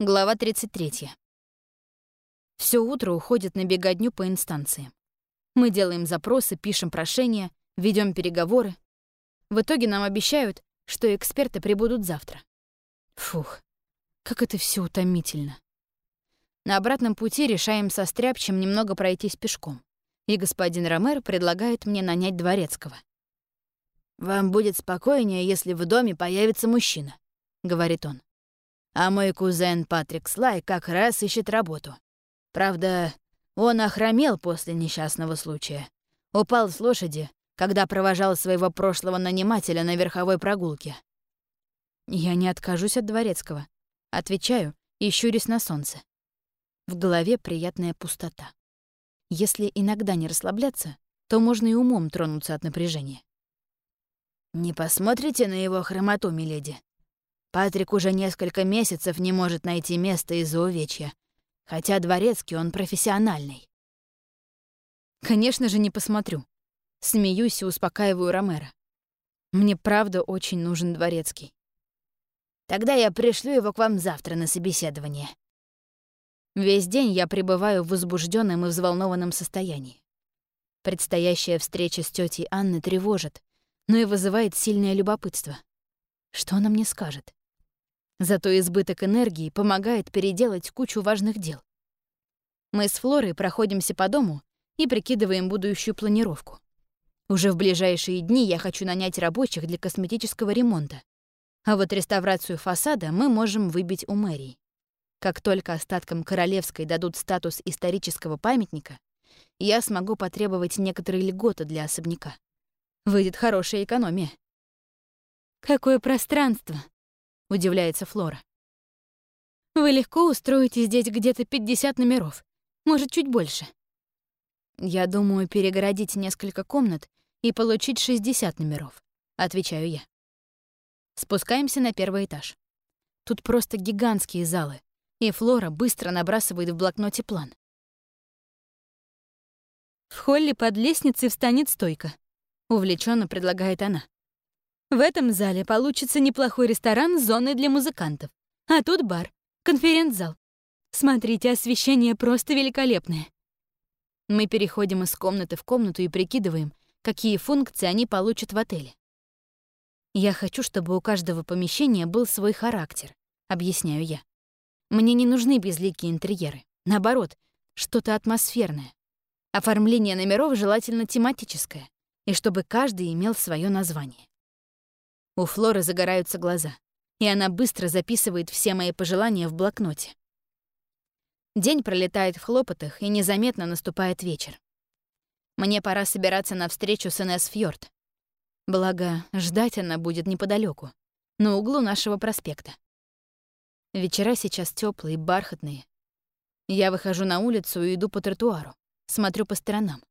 Глава 33. Все утро уходит на беготню по инстанциям. Мы делаем запросы, пишем прошения, ведем переговоры. В итоге нам обещают, что эксперты прибудут завтра. Фух, как это все утомительно. На обратном пути решаем со Стряпчем немного пройтись пешком, и господин Ромер предлагает мне нанять дворецкого. «Вам будет спокойнее, если в доме появится мужчина», — говорит он. А мой кузен Патрик Слай как раз ищет работу. Правда, он охромел после несчастного случая. Упал с лошади, когда провожал своего прошлого нанимателя на верховой прогулке. Я не откажусь от дворецкого. Отвечаю и щурюсь на солнце. В голове приятная пустота. Если иногда не расслабляться, то можно и умом тронуться от напряжения. «Не посмотрите на его хромоту, миледи?» Патрик уже несколько месяцев не может найти место из-за увечья, хотя дворецкий он профессиональный. Конечно же, не посмотрю. Смеюсь и успокаиваю Ромера. Мне правда очень нужен дворецкий. Тогда я пришлю его к вам завтра на собеседование. Весь день я пребываю в возбужденном и взволнованном состоянии. Предстоящая встреча с тетей Анной тревожит, но и вызывает сильное любопытство. Что она мне скажет? Зато избыток энергии помогает переделать кучу важных дел. Мы с Флорой проходимся по дому и прикидываем будущую планировку. Уже в ближайшие дни я хочу нанять рабочих для косметического ремонта. А вот реставрацию фасада мы можем выбить у мэрии. Как только остаткам Королевской дадут статус исторического памятника, я смогу потребовать некоторые льготы для особняка. Выйдет хорошая экономия. «Какое пространство!» — удивляется Флора. «Вы легко устроите здесь где-то 50 номеров, может, чуть больше». «Я думаю перегородить несколько комнат и получить 60 номеров», — отвечаю я. Спускаемся на первый этаж. Тут просто гигантские залы, и Флора быстро набрасывает в блокноте план. В холле под лестницей встанет стойка. Увлеченно предлагает она. В этом зале получится неплохой ресторан с зоной для музыкантов. А тут бар, конференц-зал. Смотрите, освещение просто великолепное. Мы переходим из комнаты в комнату и прикидываем, какие функции они получат в отеле. Я хочу, чтобы у каждого помещения был свой характер, объясняю я. Мне не нужны безликие интерьеры. Наоборот, что-то атмосферное. Оформление номеров желательно тематическое, и чтобы каждый имел свое название. У Флоры загораются глаза, и она быстро записывает все мои пожелания в блокноте. День пролетает в хлопотах, и незаметно наступает вечер. Мне пора собираться на встречу с Инесс Фьорд. Благо, ждать она будет неподалеку, на углу нашего проспекта. Вечера сейчас теплые, бархатные. Я выхожу на улицу и иду по тротуару, смотрю по сторонам.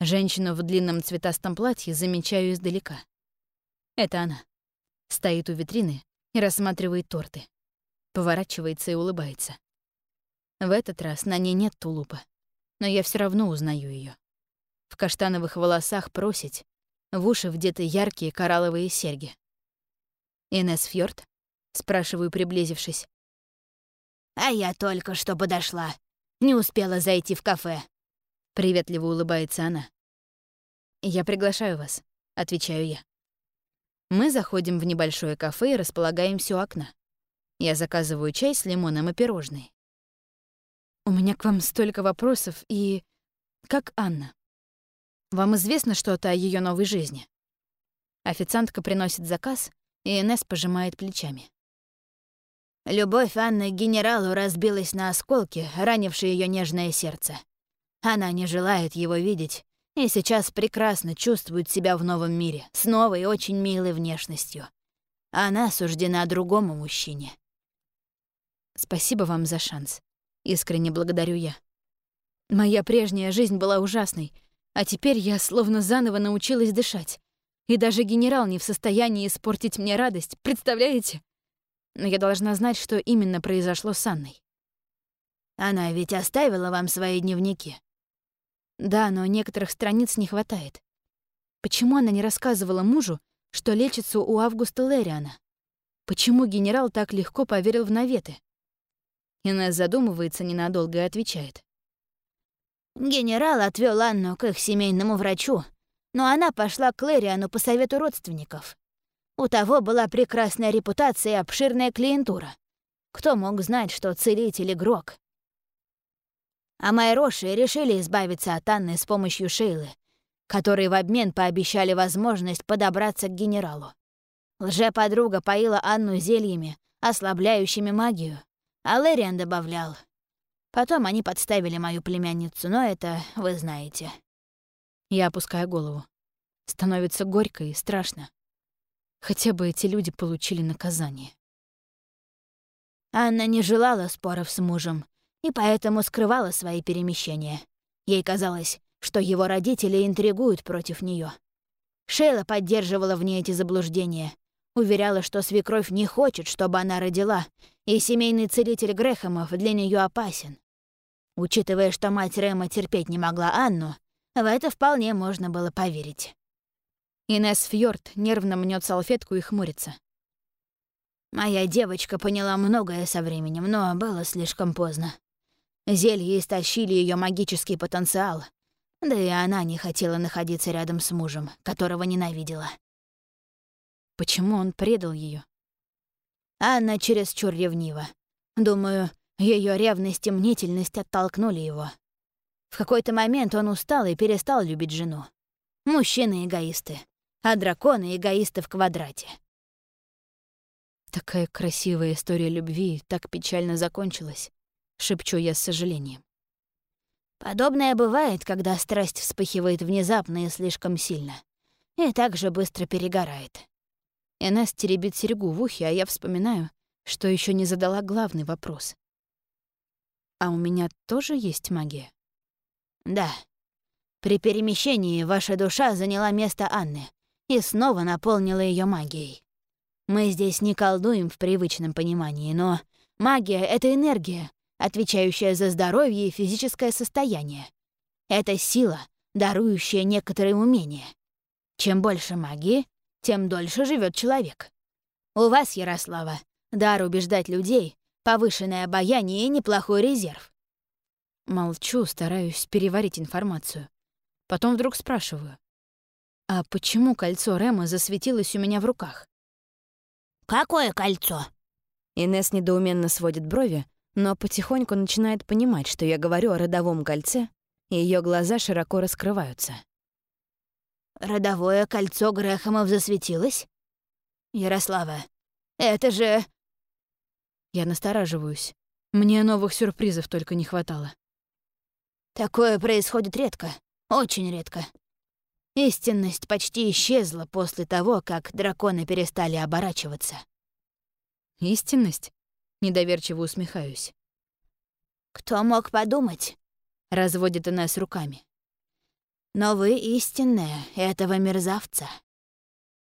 Женщину в длинном цветастом платье замечаю издалека. Это она. Стоит у витрины и рассматривает торты. Поворачивается и улыбается. В этот раз на ней нет тулупа, но я все равно узнаю ее. В каштановых волосах просить, в уши вдеты яркие коралловые серьги. «Инесс Фьорд?» — спрашиваю, приблизившись. «А я только что подошла. Не успела зайти в кафе». Приветливо улыбается она. «Я приглашаю вас», — отвечаю я. Мы заходим в небольшое кафе и располагаемся у окна. Я заказываю чай с лимоном и пирожные. У меня к вам столько вопросов и... Как Анна? Вам известно что-то о ее новой жизни? Официантка приносит заказ, и Инесс пожимает плечами. Любовь Анны к генералу разбилась на осколки, ранившие ее нежное сердце. Она не желает его видеть и сейчас прекрасно чувствует себя в новом мире, с новой очень милой внешностью. Она осуждена другому мужчине. Спасибо вам за шанс. Искренне благодарю я. Моя прежняя жизнь была ужасной, а теперь я словно заново научилась дышать. И даже генерал не в состоянии испортить мне радость, представляете? Но я должна знать, что именно произошло с Анной. Она ведь оставила вам свои дневники. Да, но некоторых страниц не хватает. Почему она не рассказывала мужу, что лечится у Августа Лэриана? Почему генерал так легко поверил в наветы? Инесс задумывается ненадолго и отвечает. Генерал отвел Анну к их семейному врачу, но она пошла к Лэриану по совету родственников. У того была прекрасная репутация и обширная клиентура. Кто мог знать, что целитель игрок? А Майроши решили избавиться от Анны с помощью Шейлы, которые в обмен пообещали возможность подобраться к генералу. Лже-подруга поила Анну зельями, ослабляющими магию, а Лэриан добавлял. Потом они подставили мою племянницу, но это вы знаете. Я опускаю голову. Становится горько и страшно. Хотя бы эти люди получили наказание. Анна не желала споров с мужем и поэтому скрывала свои перемещения. Ей казалось, что его родители интригуют против нее. Шейла поддерживала в ней эти заблуждения, уверяла, что свекровь не хочет, чтобы она родила, и семейный целитель Грехомов для нее опасен. Учитывая, что мать Рэма терпеть не могла Анну, в это вполне можно было поверить. Инесс Фьорд нервно мнет салфетку и хмурится. Моя девочка поняла многое со временем, но было слишком поздно. Зелье истощили ее магический потенциал, да и она не хотела находиться рядом с мужем, которого ненавидела. Почему он предал ее? Анна чересчур ревнива. Думаю, ее ревность и мнительность оттолкнули его. В какой-то момент он устал и перестал любить жену. Мужчины — эгоисты, а драконы — эгоисты в квадрате. Такая красивая история любви так печально закончилась, шепчу я с сожалением. Подобное бывает, когда страсть вспыхивает внезапно и слишком сильно, и так же быстро перегорает. Энесс теребит серьгу в ухе, а я вспоминаю, что еще не задала главный вопрос. А у меня тоже есть магия? Да. При перемещении ваша душа заняла место Анны и снова наполнила ее магией. Мы здесь не колдуем в привычном понимании, но магия — это энергия, отвечающая за здоровье и физическое состояние. Это сила, дарующая некоторые умения. Чем больше магии, тем дольше живет человек. У вас, Ярослава, дар убеждать людей, повышенное обаяние и неплохой резерв. Молчу, стараюсь переварить информацию. Потом вдруг спрашиваю. А почему кольцо Рема засветилось у меня в руках? «Какое кольцо?» Инесс недоуменно сводит брови, но потихоньку начинает понимать, что я говорю о родовом кольце, и ее глаза широко раскрываются. «Родовое кольцо Грэхэмов засветилось? Ярослава, это же...» Я настораживаюсь. Мне новых сюрпризов только не хватало. Такое происходит редко, очень редко. Истинность почти исчезла после того, как драконы перестали оборачиваться. Истинность? Недоверчиво усмехаюсь. Кто мог подумать? Разводит она с руками. Но вы истинная этого мерзавца.